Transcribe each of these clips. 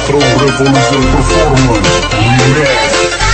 Afro Revolution Performance Remix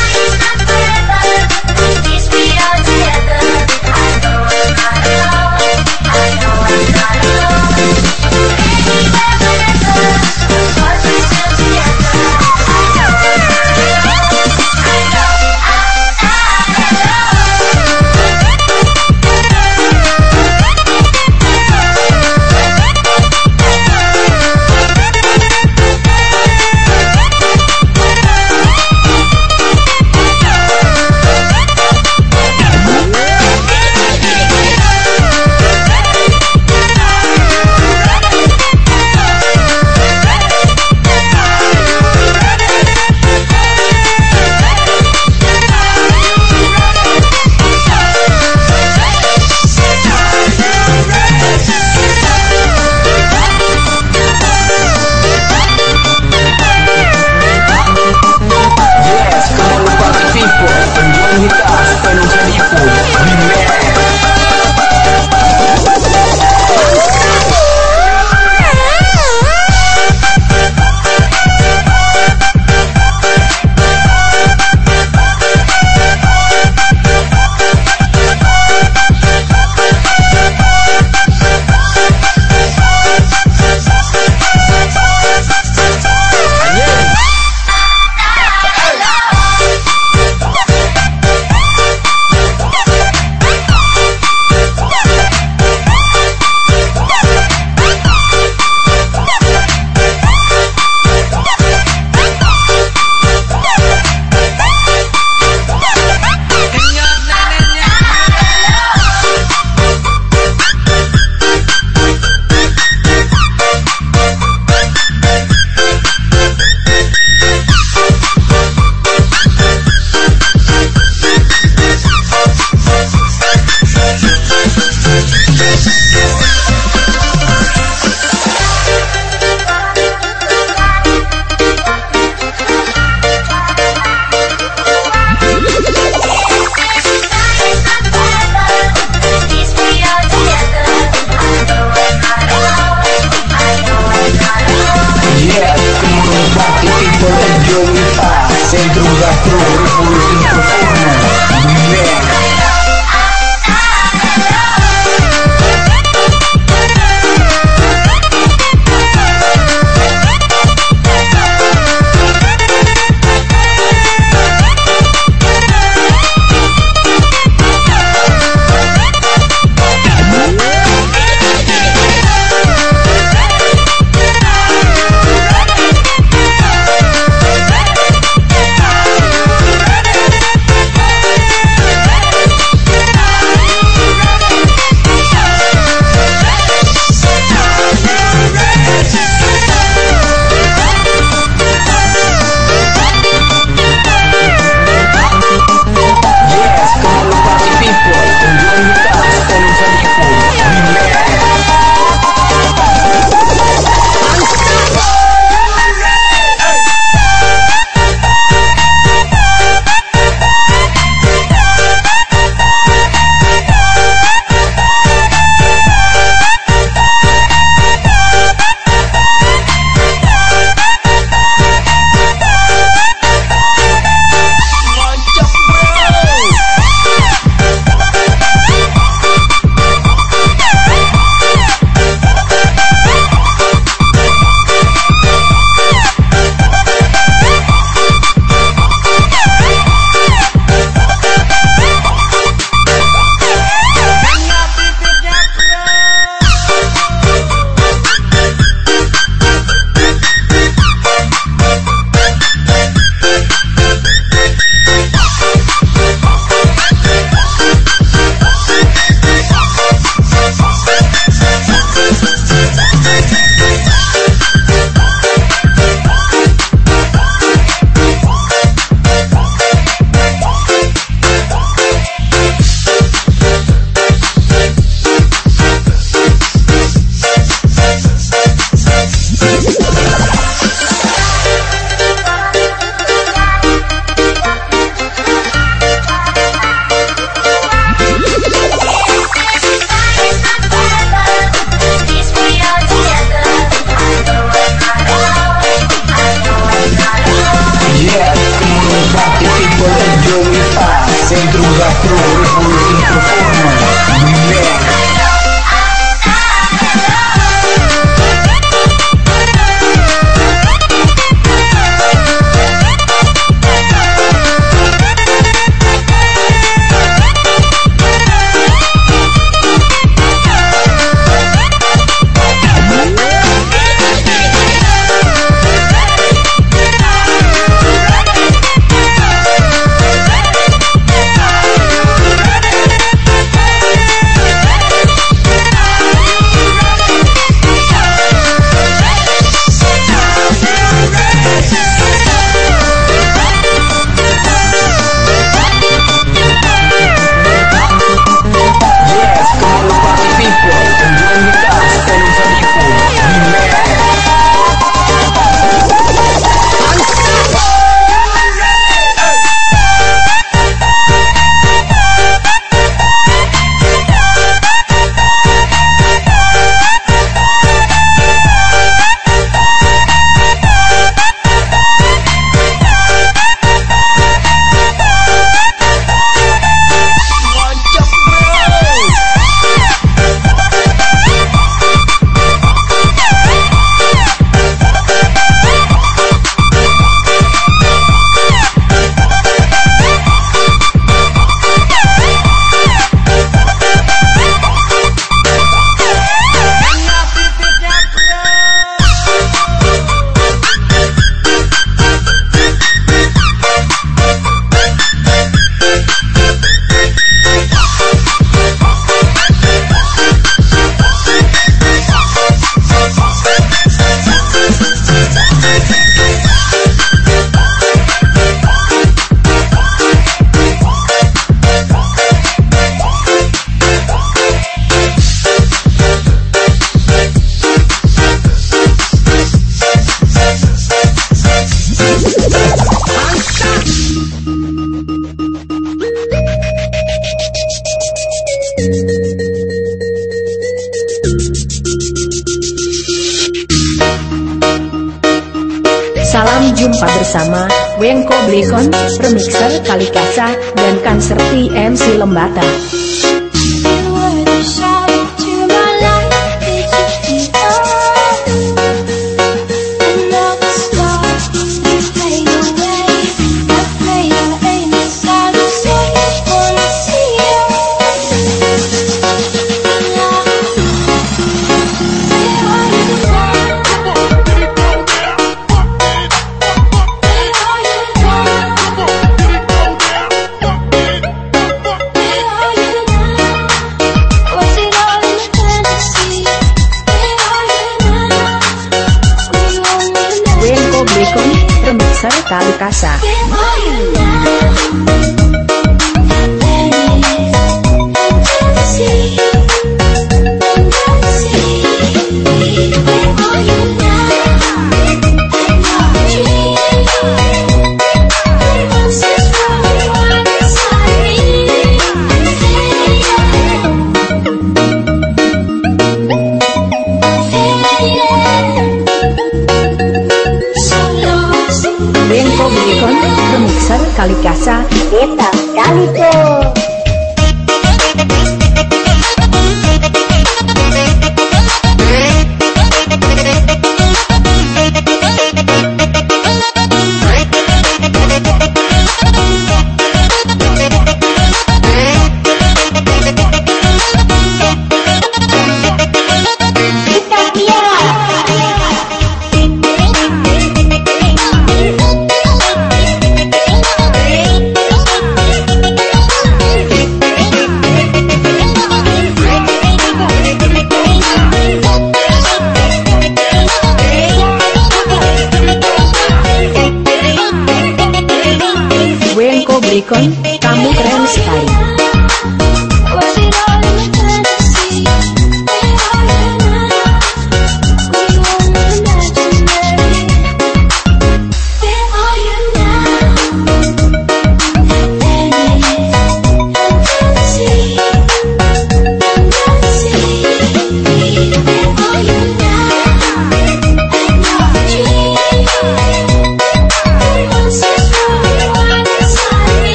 está casa.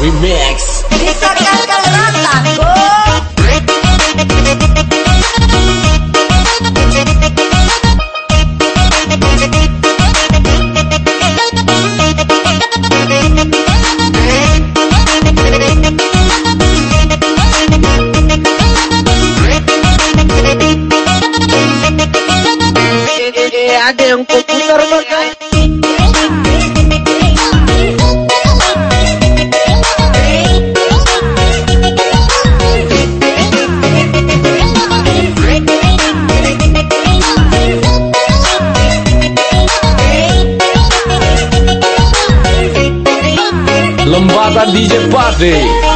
Remix. DJ Party.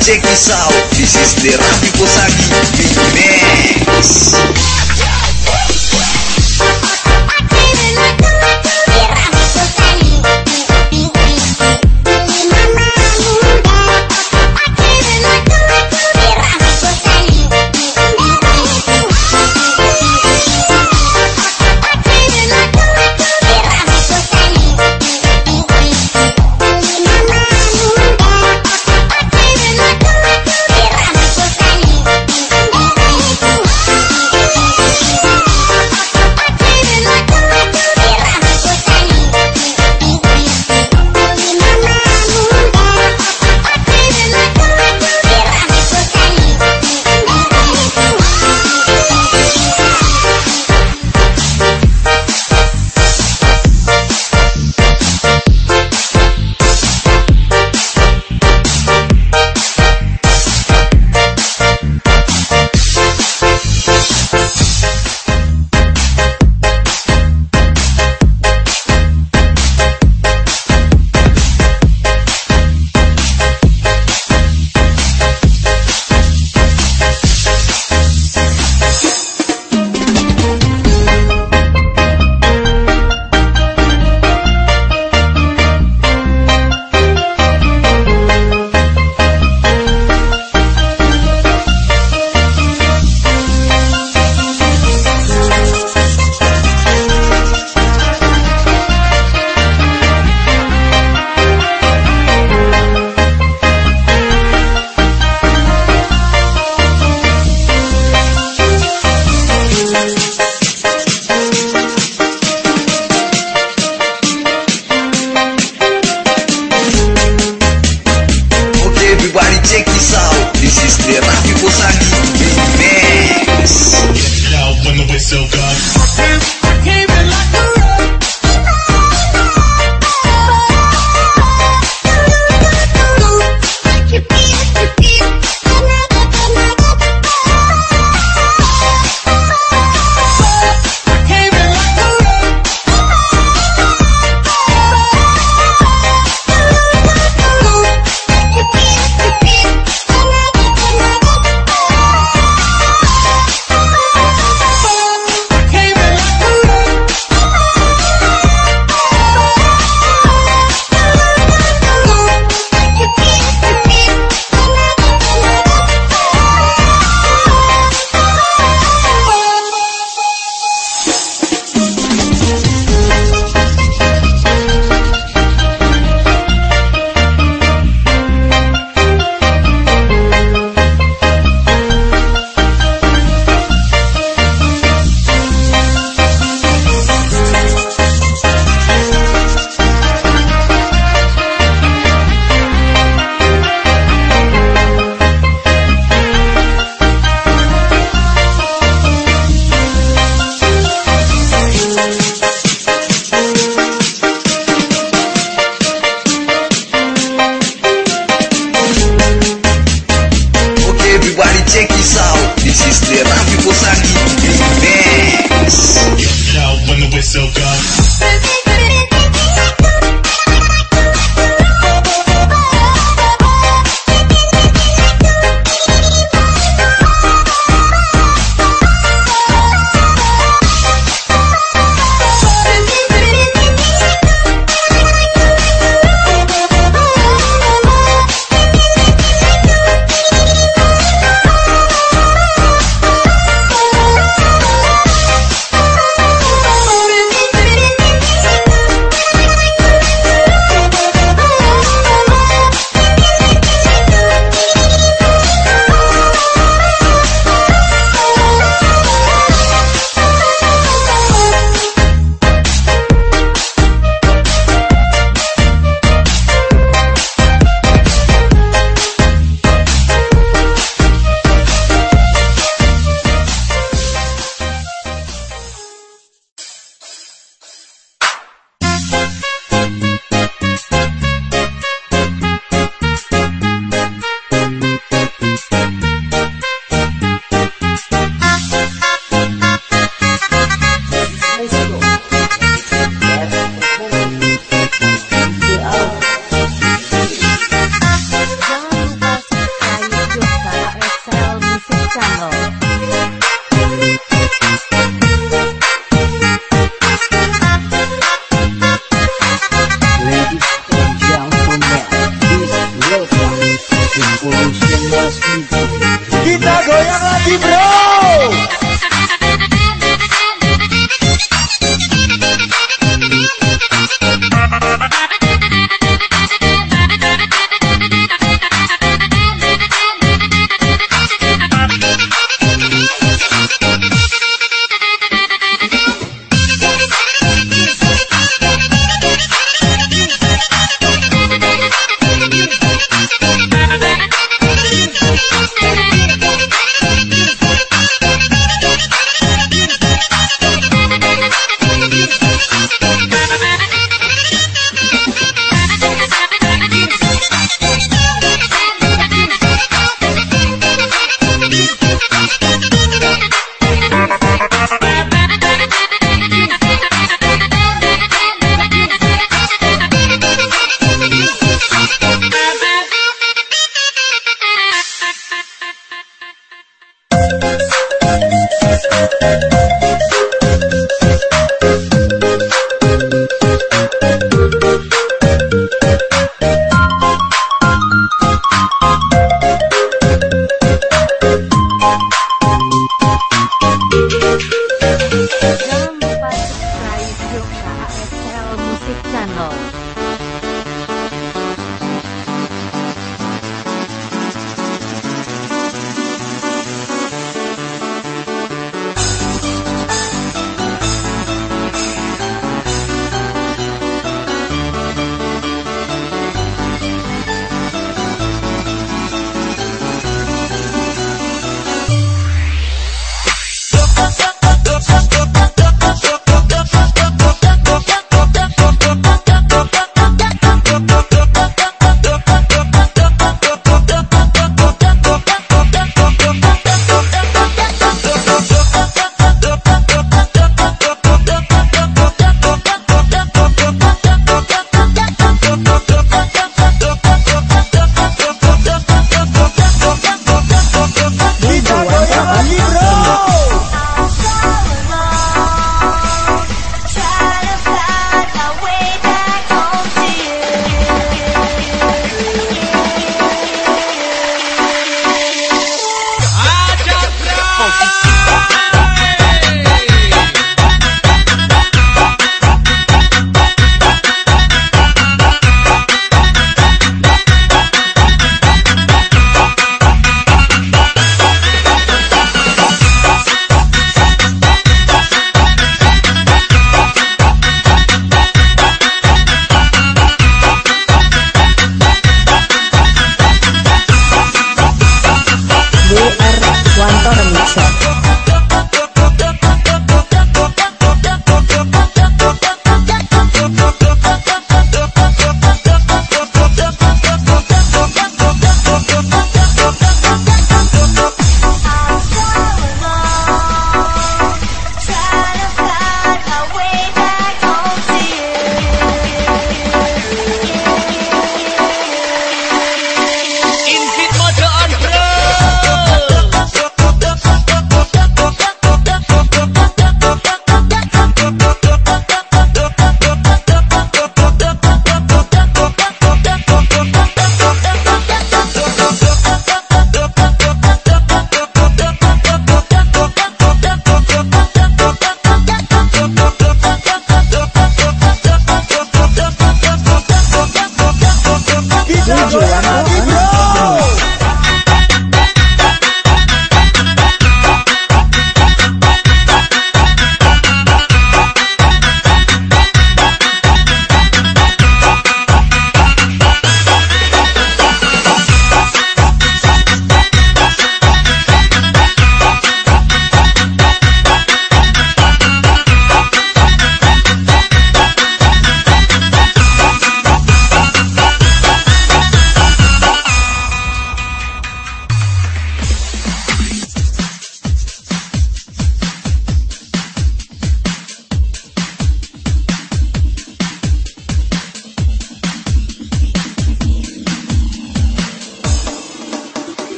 Check this out. This is the Rafi Posagi Remix.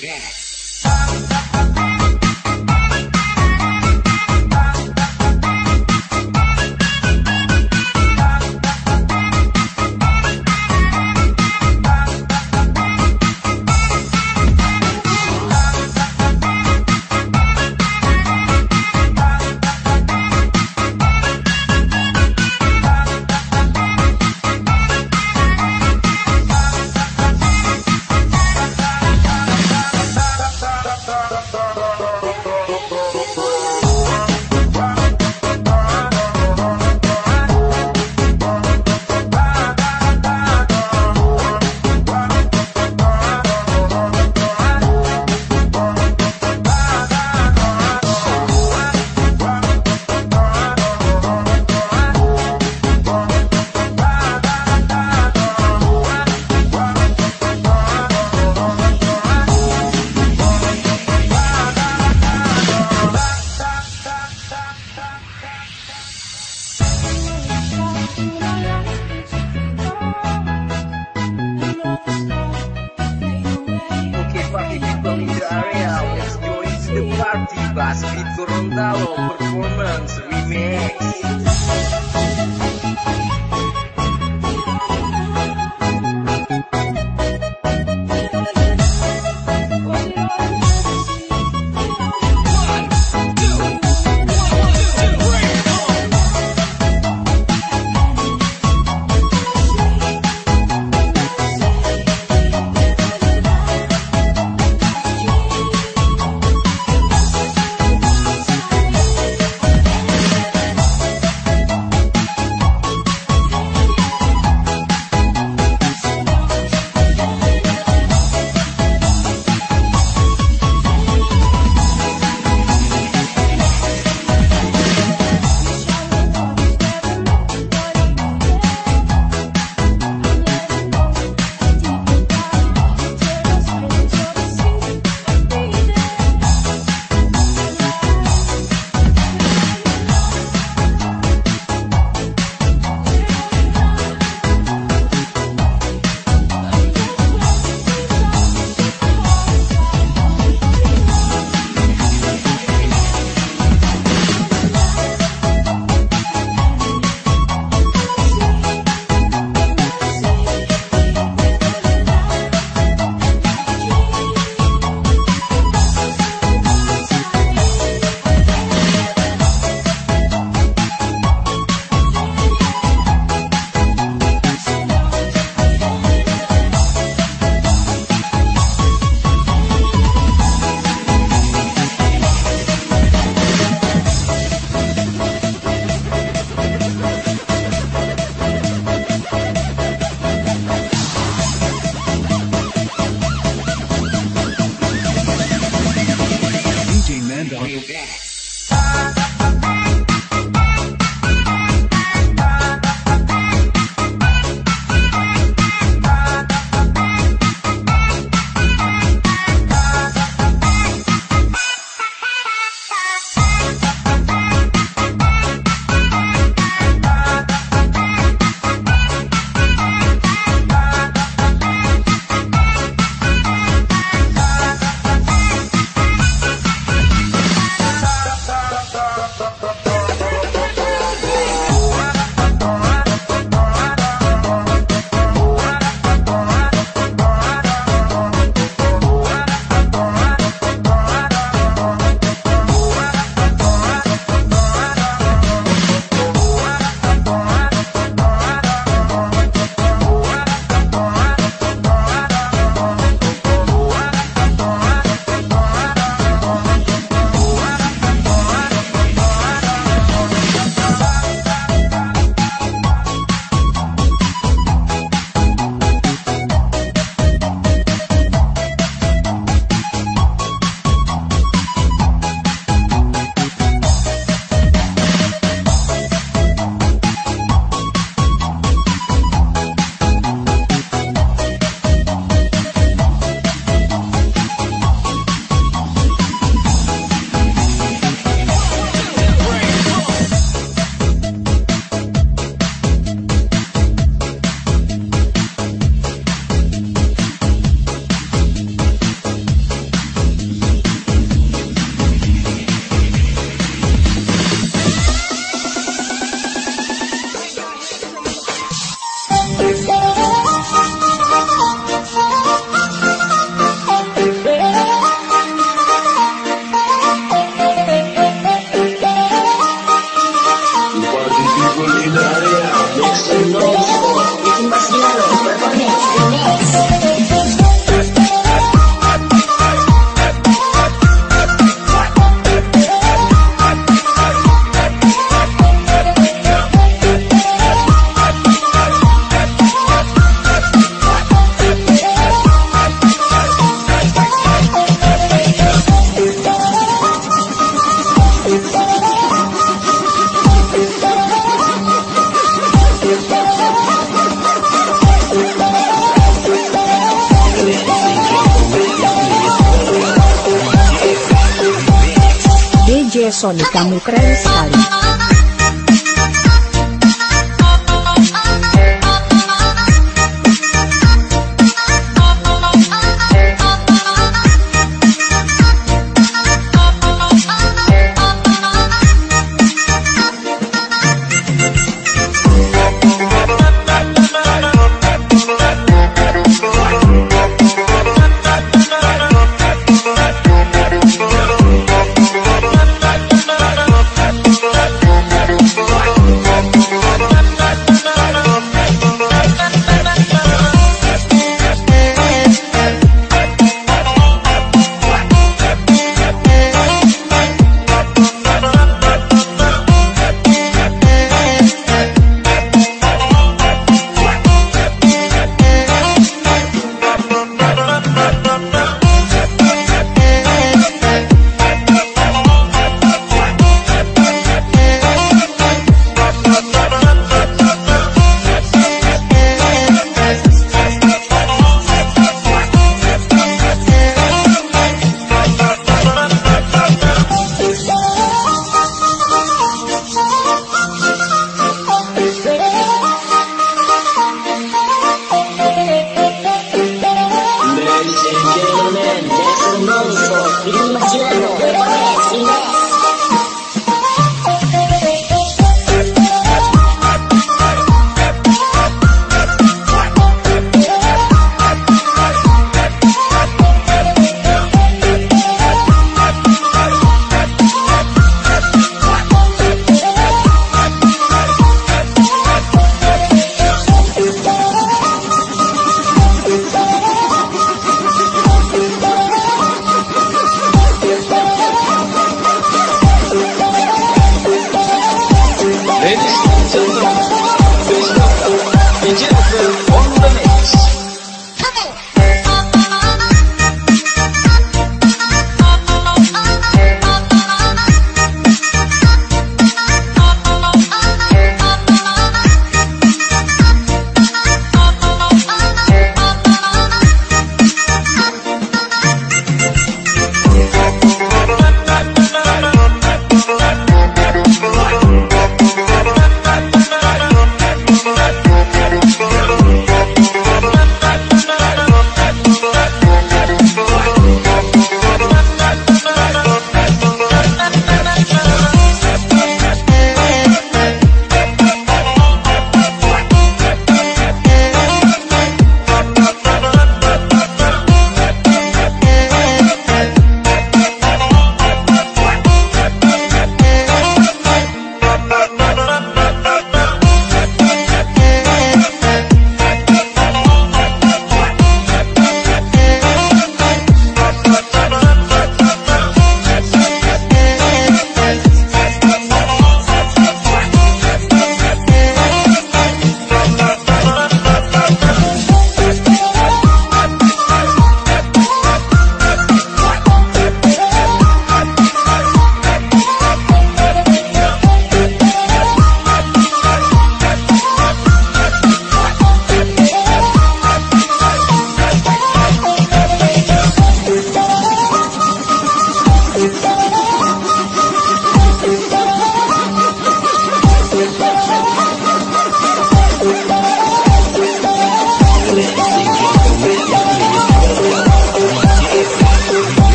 Okay,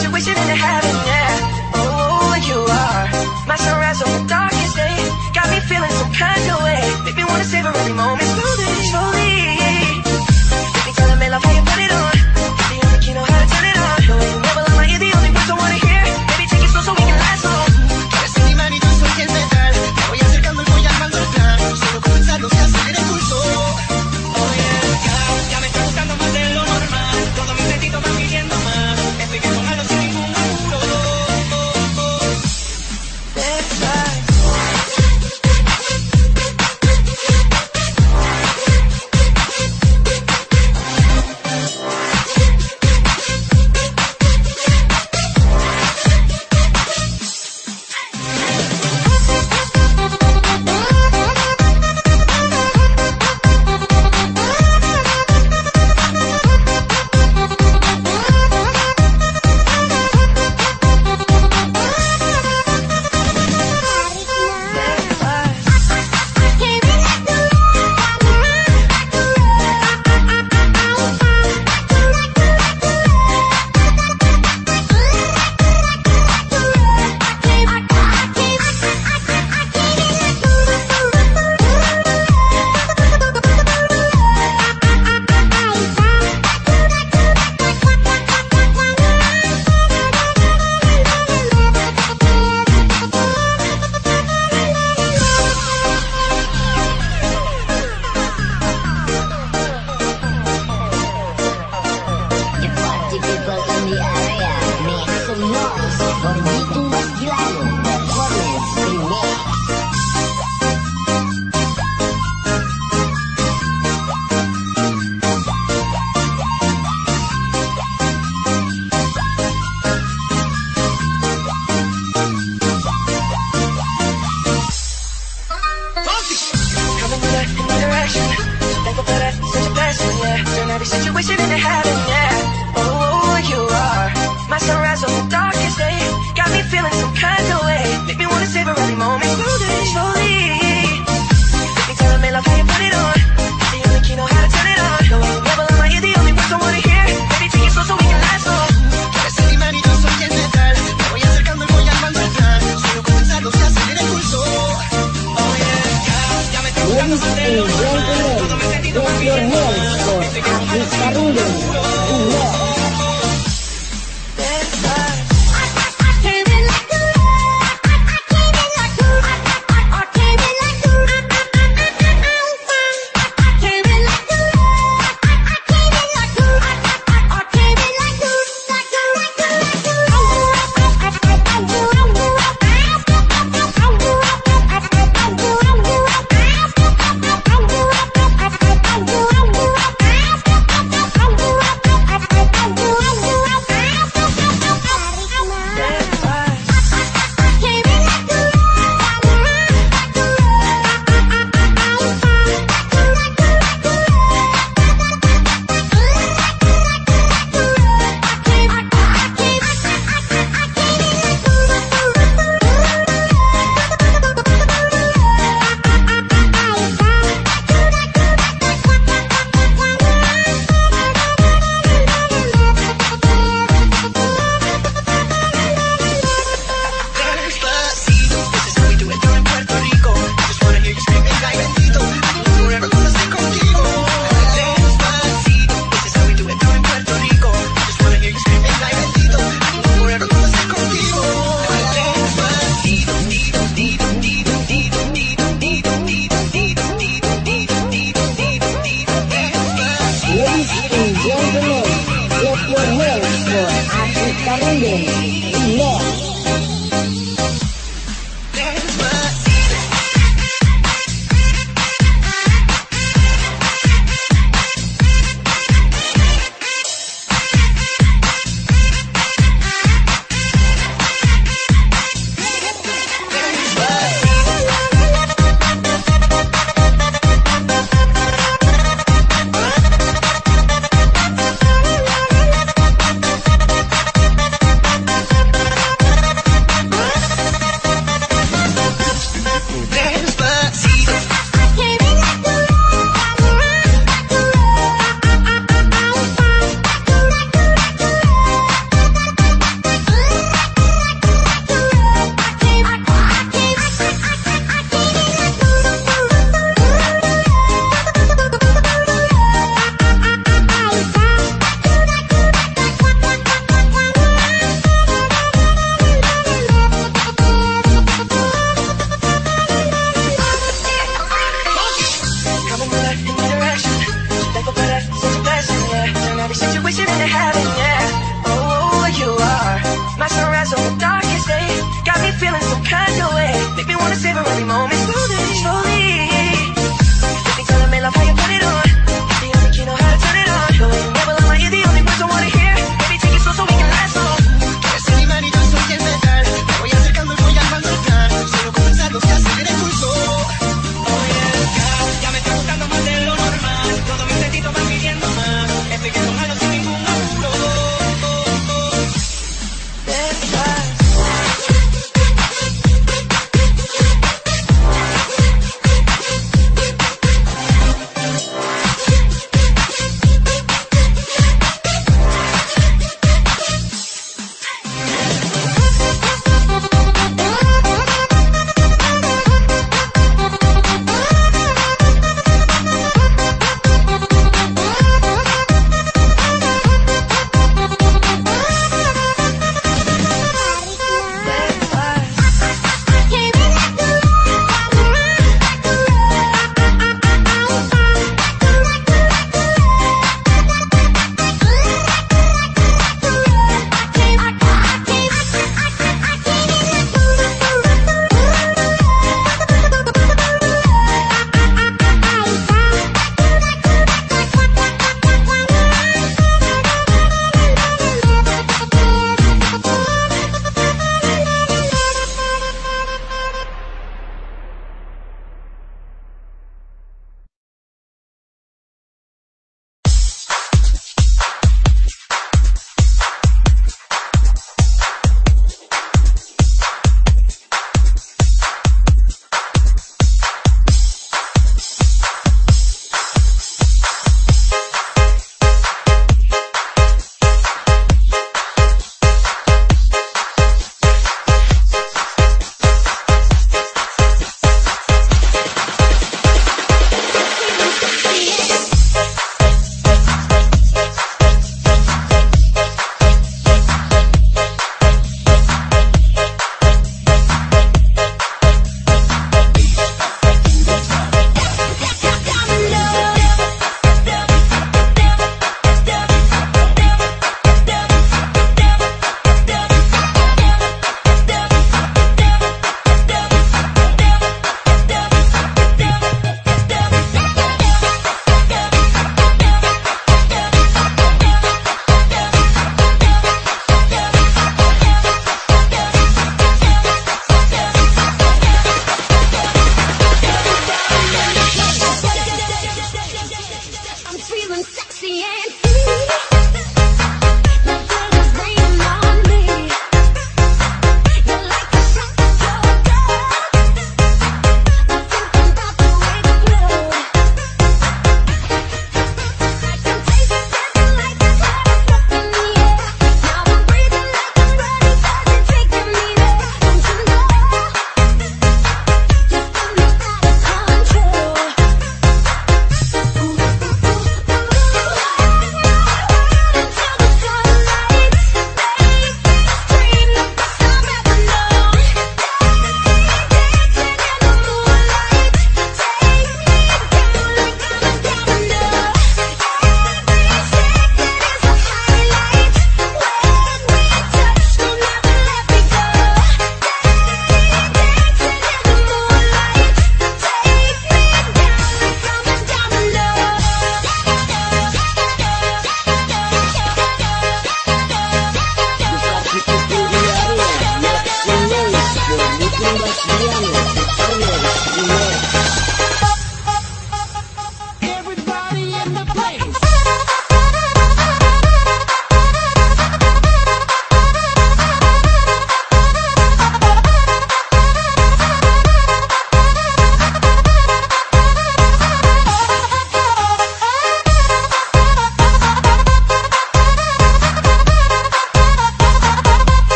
situation into heaven, yeah. curse. Thankful for that, such a blessing, yeah. Turn every situation into heaven, yeah. Ladies and gentlemen, let your hands for Africa